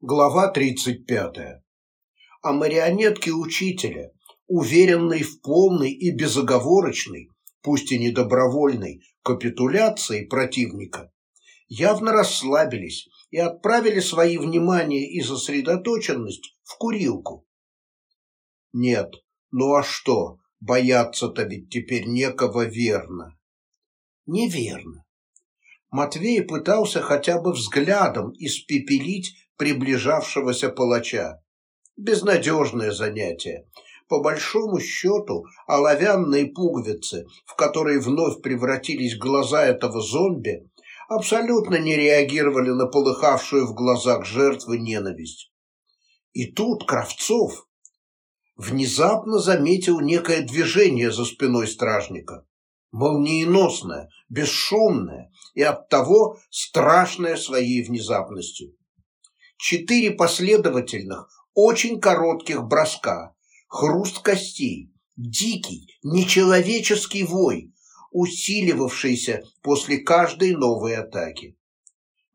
Глава 35. О марионетке учителя, уверенной в полной и безоговорочной, пусть и недобровольной, капитуляции противника, явно расслабились и отправили свои внимания и сосредоточенность в курилку. Нет, ну а что, бояться-то ведь теперь некого верно. Неверно. Матвей пытался хотя бы взглядом испепелить приближавшегося палача. Безнадежное занятие. По большому счету, оловянные пуговицы, в которые вновь превратились глаза этого зомби, абсолютно не реагировали на полыхавшую в глазах жертвы ненависть. И тут Кравцов внезапно заметил некое движение за спиной стражника. Молниеносное, бесшумное и оттого страшное своей внезапностью четыре последовательных, очень коротких броска, хруст костей, дикий, нечеловеческий вой, усиливавшийся после каждой новой атаки.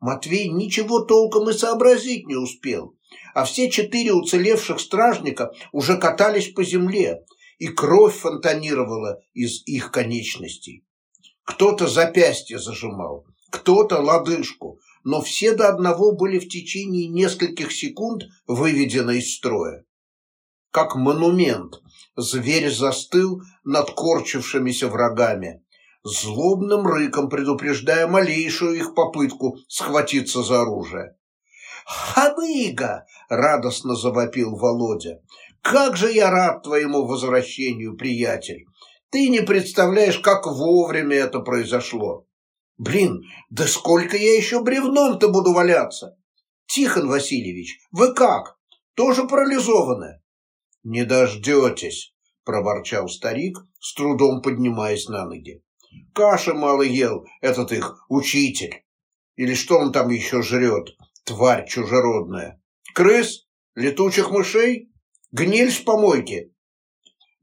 Матвей ничего толком и сообразить не успел, а все четыре уцелевших стражника уже катались по земле, и кровь фонтанировала из их конечностей. Кто-то запястье зажимал, кто-то лодыжку, но все до одного были в течение нескольких секунд выведены из строя. Как монумент, зверь застыл над корчившимися врагами, злобным рыком предупреждая малейшую их попытку схватиться за оружие. «Хадыга!» — радостно завопил Володя. «Как же я рад твоему возвращению, приятель! Ты не представляешь, как вовремя это произошло!» Блин, да сколько я еще бревном-то буду валяться? Тихон Васильевич, вы как? Тоже парализованы? Не дождетесь, проворчал старик, с трудом поднимаясь на ноги. Каши мало ел этот их учитель. Или что он там еще жрет, тварь чужеродная? Крыс? Летучих мышей? Гниль с помойки?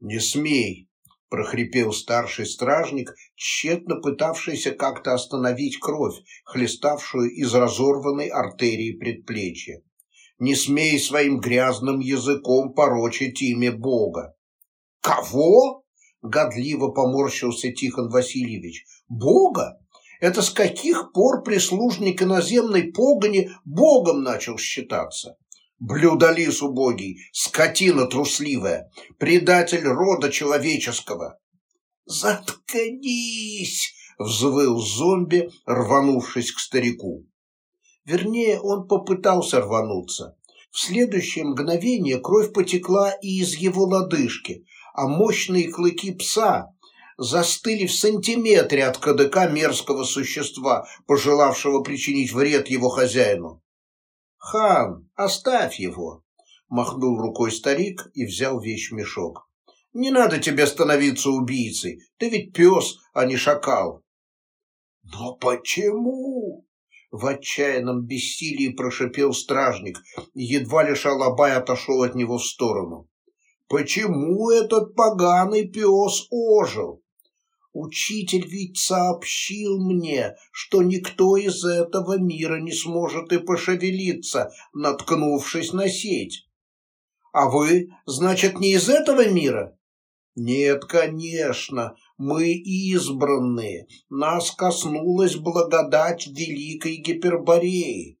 Не смей, прохрипел старший стражник, тщетно пытавшийся как-то остановить кровь, хлеставшую из разорванной артерии предплечья. «Не смей своим грязным языком порочить имя Бога!» «Кого?» — годливо поморщился Тихон Васильевич. «Бога? Это с каких пор прислужник иноземной погони Богом начал считаться?» Блюдолиз убогий, скотина трусливая, предатель рода человеческого. «Заткнись!» — взвыл зомби, рванувшись к старику. Вернее, он попытался рвануться. В следующее мгновение кровь потекла и из его лодыжки, а мощные клыки пса застыли в сантиметре от кадыка мерзкого существа, пожелавшего причинить вред его хозяину. «Хан, оставь его!» – махнул рукой старик и взял вещь-мешок. «Не надо тебе становиться убийцей, ты ведь пес, а не шакал». «Но почему?» – в отчаянном бессилии прошипел стражник, едва лишь Алабай отошел от него в сторону. «Почему этот поганый пес ожил?» Учитель ведь сообщил мне, что никто из этого мира не сможет и пошевелиться, наткнувшись на сеть. А вы, значит, не из этого мира? Нет, конечно, мы избранные. Нас коснулась благодать великой Гипербореи.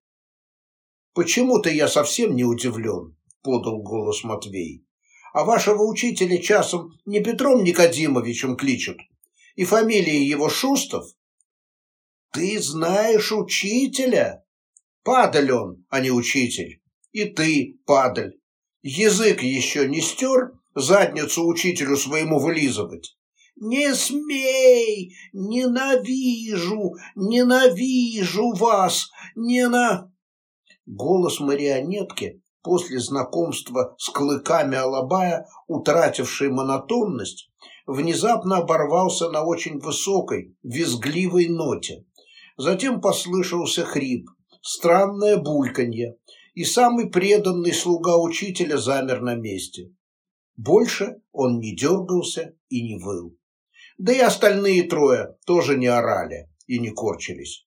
Почему-то я совсем не удивлен, подал голос Матвей. А вашего учителя часом не Петром Никодимовичем кличут? И фамилия его Шустов? Ты знаешь учителя? Падаль он, а не учитель. И ты, падаль. Язык еще не стер, задницу учителю своему вылизывать. «Не смей! Ненавижу! Ненавижу вас! Не на...» Голос марионетки после знакомства с клыками Алабая, утративший монотонность, внезапно оборвался на очень высокой, визгливой ноте. Затем послышался хрип, странное бульканье, и самый преданный слуга учителя замер на месте. Больше он не дергался и не выл. Да и остальные трое тоже не орали и не корчились.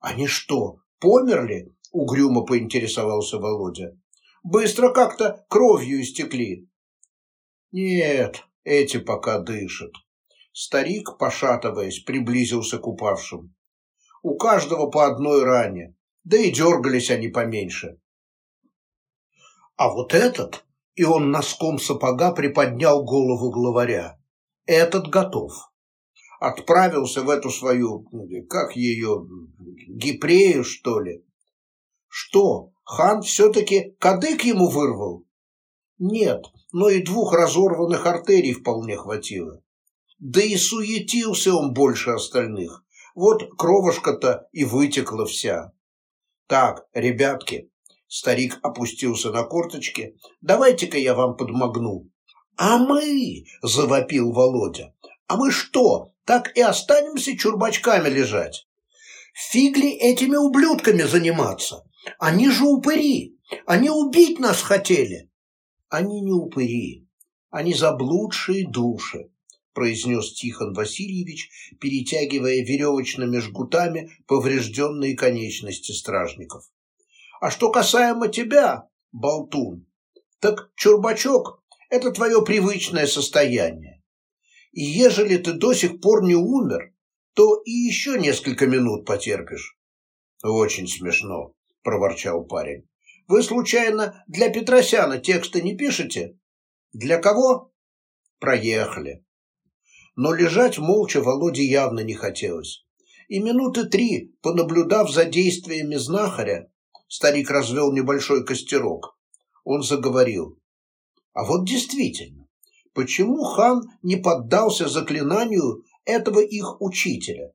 «Они что, померли?» — угрюмо поинтересовался Володя. «Быстро как-то кровью истекли». «Нет, эти пока дышат». Старик, пошатываясь, приблизился к упавшим. «У каждого по одной ране, да и дергались они поменьше». «А вот этот...» И он носком сапога приподнял голову главаря. «Этот готов» отправился в эту свою, как ее, Гипрею, что ли? Что, хан все-таки кадык ему вырвал? Нет, но и двух разорванных артерий вполне хватило. Да и суетился он больше остальных. Вот кровушка-то и вытекла вся. Так, ребятки, старик опустился на корточки, давайте-ка я вам подмогну. А мы, завопил Володя, а мы что, так и останемся чурбачками лежать? Фигли этими ублюдками заниматься. Они же упыри. Они убить нас хотели. Они не упыри. Они заблудшие души, произнес Тихон Васильевич, перетягивая веревочными жгутами поврежденные конечности стражников. А что касаемо тебя, болтун, так чурбачок – это твое привычное состояние. И ежели ты до сих пор не умер, то и еще несколько минут потерпишь. Очень смешно, проворчал парень. Вы случайно для Петросяна тексты не пишете? Для кого? Проехали. Но лежать молча Володе явно не хотелось. И минуты три, понаблюдав за действиями знахаря, старик развел небольшой костерок. Он заговорил. А вот действительно, почему хан не поддался заклинанию этого их учителя.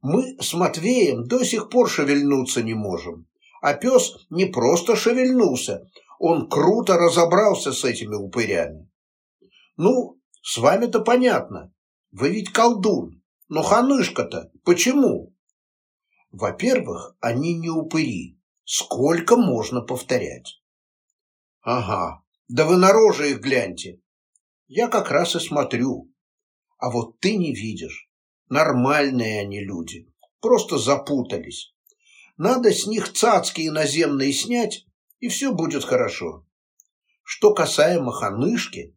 Мы с Матвеем до сих пор шевельнуться не можем. А пес не просто шевельнулся, он круто разобрался с этими упырями. Ну, с вами-то понятно. Вы ведь колдун. Но ханышка-то почему? Во-первых, они не упыри. Сколько можно повторять? Ага, да вы на рожи их гляньте. Я как раз и смотрю. А вот ты не видишь. Нормальные они люди. Просто запутались. Надо с них цацки иноземные снять, и все будет хорошо. Что касаемо ханышки,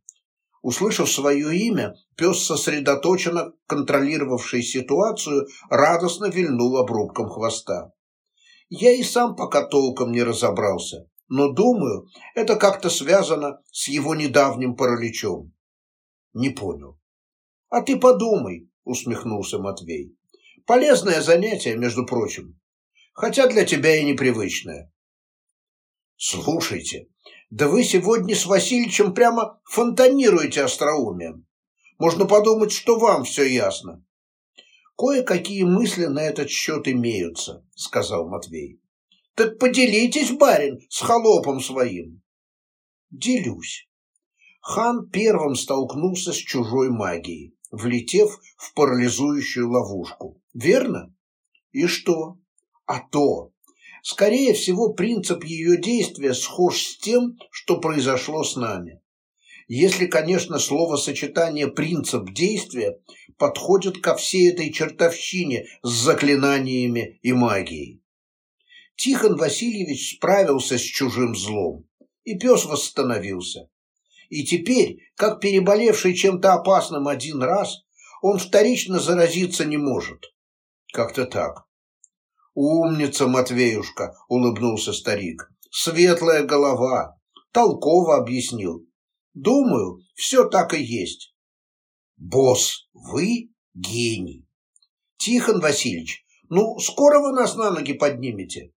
услышав свое имя, пес, сосредоточенно контролировавший ситуацию, радостно вильнул обрубком хвоста. Я и сам пока толком не разобрался, но думаю, это как-то связано с его недавним параличом. Не понял. А ты подумай, усмехнулся Матвей. Полезное занятие, между прочим. Хотя для тебя и непривычное. Слушайте, да вы сегодня с Васильичем прямо фонтанируете остроумием. Можно подумать, что вам все ясно. Кое-какие мысли на этот счет имеются, сказал Матвей. Так поделитесь, барин, с холопом своим. Делюсь. Хан первым столкнулся с чужой магией влетев в парализующую ловушку. Верно? И что? А то. Скорее всего, принцип ее действия схож с тем, что произошло с нами. Если, конечно, словосочетание «принцип действия» подходит ко всей этой чертовщине с заклинаниями и магией. Тихон Васильевич справился с чужим злом, и пес восстановился. И теперь, как переболевший чем-то опасным один раз, он вторично заразиться не может. Как-то так. Умница, Матвеюшка, улыбнулся старик. Светлая голова. Толково объяснил. Думаю, все так и есть. Босс, вы гений. Тихон Васильевич, ну, скоро вы нас на ноги поднимете.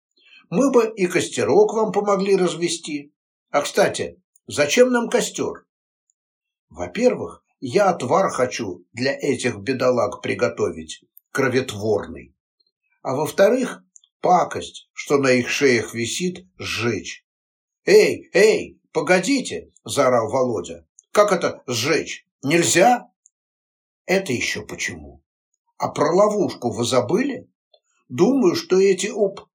Мы бы и костерок вам помогли развести. А, кстати, Зачем нам костер? Во-первых, я отвар хочу для этих бедолаг приготовить, кроветворный. А во-вторых, пакость, что на их шеях висит, сжечь. «Эй, эй, погодите!» – заорал Володя. «Как это сжечь? Нельзя?» «Это еще почему? А про ловушку вы забыли? Думаю, что эти оп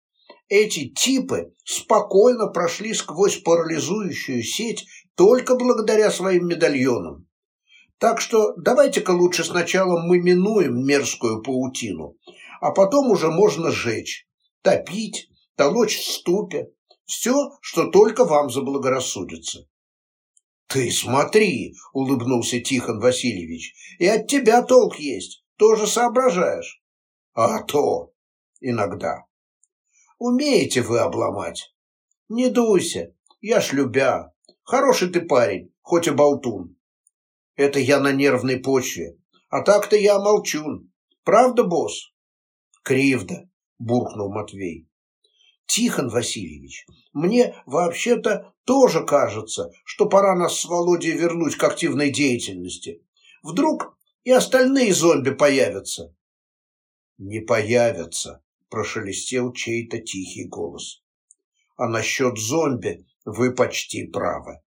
эти типы спокойно прошли сквозь парализующую сеть только благодаря своим медальонам. Так что давайте-ка лучше сначала мы минуем мерзкую паутину, а потом уже можно сжечь, топить толочь в ступе. Все, что только вам заблагорассудится. Ты смотри, улыбнулся Тихон Васильевич, и от тебя толк есть, тоже соображаешь. А то иногда. Умеете вы обломать. Не дуйся, я ж любя. Хороший ты парень, хоть и болтун. Это я на нервной почве. А так-то я молчун. Правда, босс? Кривда, буркнул Матвей. Тихон Васильевич, мне вообще-то тоже кажется, что пора нас с Володей вернуть к активной деятельности. Вдруг и остальные зомби появятся. Не появятся, прошелестел чей-то тихий голос. А насчет зомби вы почти правы.